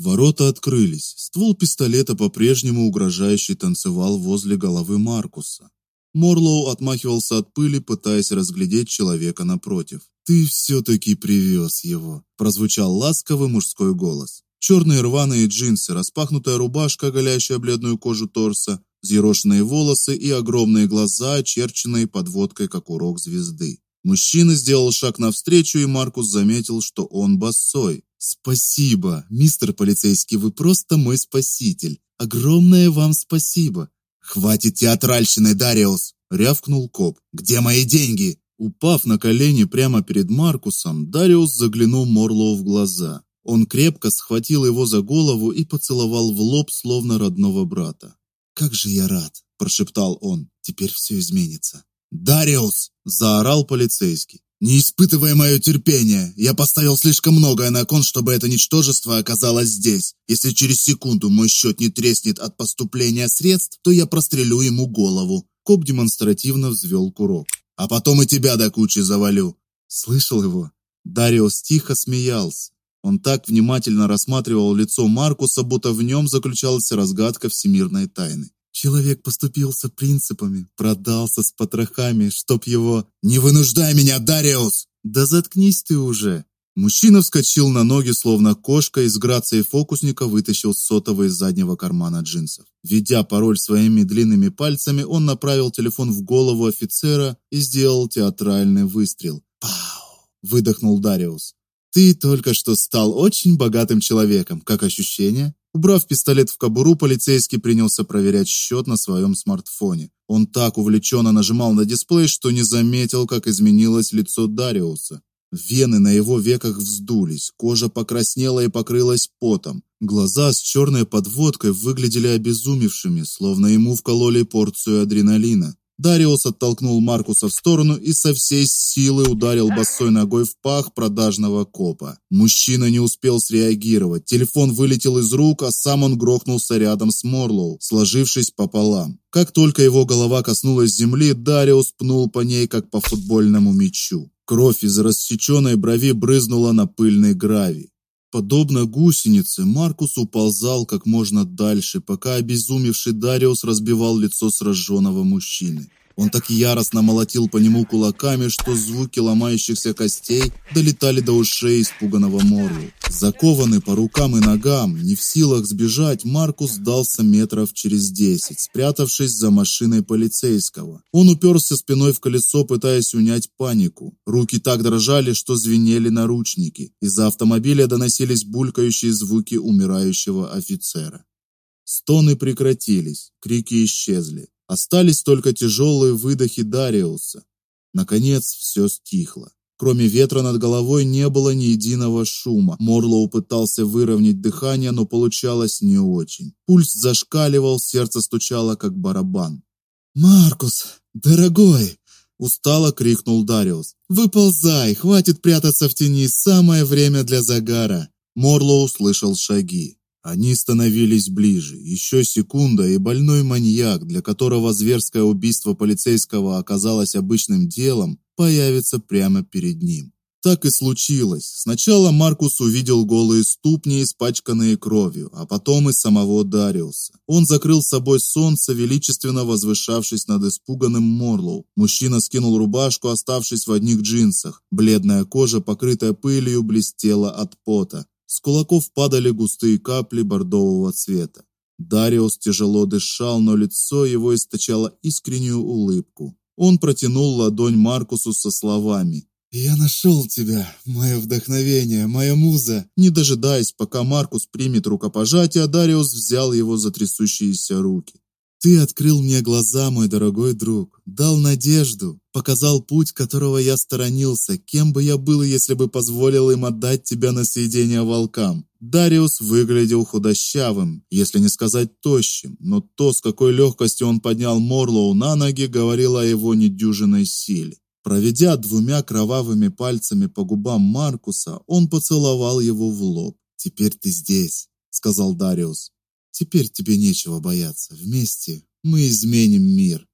Ворота открылись. Ствол пистолета по-прежнему угрожающе танцевал возле головы Маркуса. Морлоу отмахивался от пыли, пытаясь разглядеть человека напротив. Ты все таки привез его, прозвучал ласковый мужской голос. Черные рваные джинсы, распахнутая рубашка, оголяющая бледную кожу торса, взъерошенные волосы и огромные глаза, очерченные подводкой, как у рок-звезды. Мужчина сделал шаг навстречу, и Маркус заметил, что он босой. Спасибо, мистер полицейский, вы просто мой спаситель. Огромное вам спасибо. Хватит театральщины, Дариус, рявкнул коп. Где мои деньги? Упав на колени прямо перед Маркусом, Дариус заглянул Морлоу в глаза. Он крепко схватил его за голову и поцеловал в лоб, словно родного брата. "Как же я рад", прошептал он. "Теперь все изменится". "Дариус!" заорал полицейский. "Не испытывай мое терпение. Я поставил слишком многое на кон, чтобы это ничтожество оказалось здесь. Если через секунду мой счет не треснет от поступления средств, то я прострелю ему голову". Коп демонстративно взвел курок а потом и тебя до кучи завалю. Слышал его? Дариус тихо смеялся. Он так внимательно рассматривал лицо Маркуса, будто в нем заключалась разгадка всемирной тайны. Человек поступился принципами, продался с потрохами, чтоб его Не вынуждай меня, Дариус. Да заткнись ты уже. Мужчина вскочил на ноги, словно кошка, и с грацией фокусника вытащил сотовый из заднего кармана джинсов. Введя пароль своими длинными пальцами, он направил телефон в голову офицера и сделал театральный выстрел. Пау! выдохнул Дариус. Ты только что стал очень богатым человеком. Как ощущения? Убрав пистолет в кобуру, полицейский принялся проверять счет на своем смартфоне. Он так увлеченно нажимал на дисплей, что не заметил, как изменилось лицо Дариуса. Вены на его веках вздулись, кожа покраснела и покрылась потом. Глаза с черной подводкой выглядели обезумевшими, словно ему вкололи порцию адреналина. Дариус оттолкнул Маркуса в сторону и со всей силы ударил босой ногой в пах продажного копа. Мужчина не успел среагировать. Телефон вылетел из рук, а сам он грохнулся рядом с Морлоу, сложившись пополам. Как только его голова коснулась земли, Дариус пнул по ней как по футбольному мячу. Кровь из рассеченной брови брызнула на пыльный гравий. Подобно гусенице, Маркус уползал как можно дальше, пока обезумевший Дариус разбивал лицо сраженного мужчины. Он так яростно молотил по нему кулаками, что звуки ломающихся костей долетали до ушей испуганного Морлу. Закованный по рукам и ногам, не в силах сбежать, Маркус сдался метров через десять, спрятавшись за машиной полицейского. Он уперся спиной в колесо, пытаясь унять панику. Руки так дрожали, что звенели наручники. Из-за автомобиля доносились булькающие звуки умирающего офицера. Стоны прекратились, крики исчезли. Остались только тяжелые выдохи Дариуса. Наконец все стихло. Кроме ветра над головой не было ни единого шума. Морлоу пытался выровнять дыхание, но получалось не очень. Пульс зашкаливал, сердце стучало как барабан. "Маркус, дорогой!" устало крикнул Дариус. "Выползай, хватит прятаться в тени, самое время для загара". Морлоу услышал шаги. Они становились ближе. Еще секунда, и больной маньяк, для которого зверское убийство полицейского оказалось обычным делом, появится прямо перед ним. Так и случилось. Сначала Маркус увидел голые ступни, испачканные кровью, а потом и самого Дариуса. Он закрыл собой солнце, величественно возвышавшись над испуганным Морлоу. Мужчина скинул рубашку, оставшись в одних джинсах. Бледная кожа, покрытая пылью, блестела от пота. С кулаков падали густые капли бордового цвета. Дариус тяжело дышал, но лицо его источало искреннюю улыбку. Он протянул ладонь Маркусу со словами: "Я нашел тебя, мое вдохновение, моя муза". Не дожидаясь, пока Маркус примет рукопожатие, Дариус взял его за трясущиеся руки. Ты открыл мне глаза, мой дорогой друг, дал надежду, показал путь, которого я сторонился. Кем бы я был, если бы позволил им отдать тебя на съедение волкам? Дариус выглядел худощавым, если не сказать тощим, но то, с какой легкостью он поднял Морлоу на ноги, говорило о его недюжинной силе. Проведя двумя кровавыми пальцами по губам Маркуса, он поцеловал его в лоб. "Теперь ты здесь", сказал Дариус. Теперь тебе нечего бояться. Вместе мы изменим мир.